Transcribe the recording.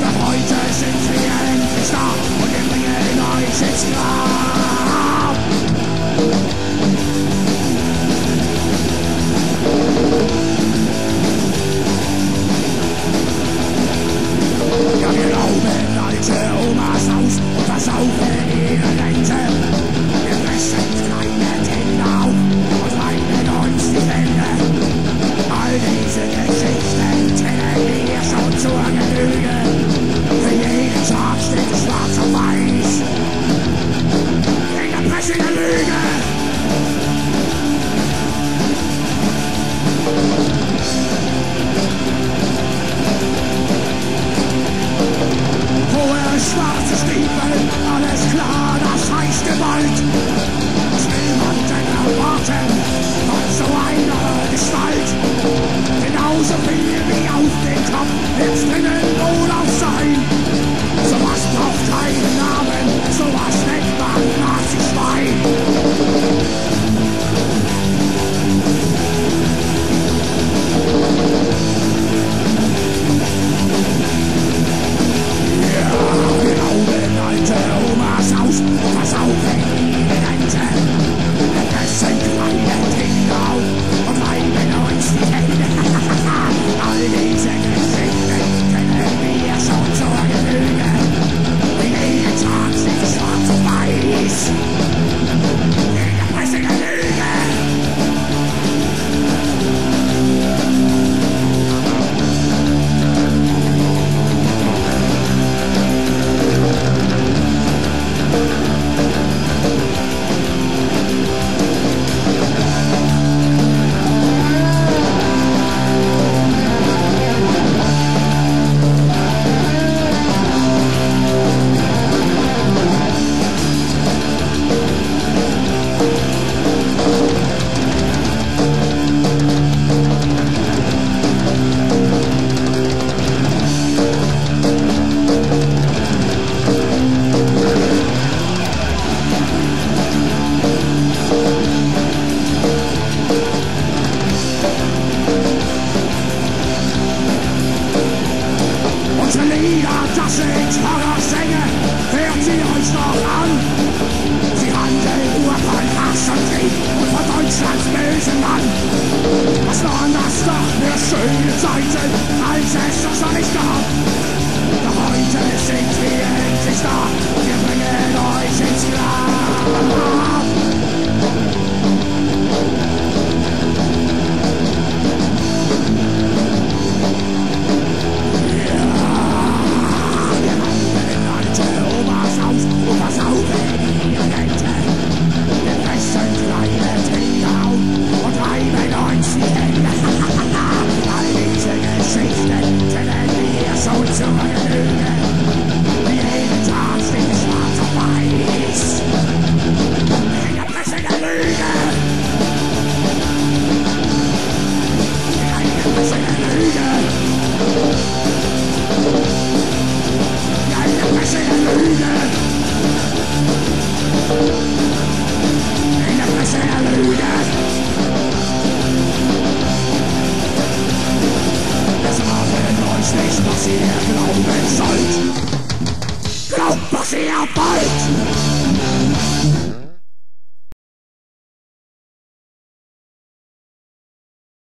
Doch heute sind wir endlich da und wir bringen euch ins Grab. trust 下一 se fight.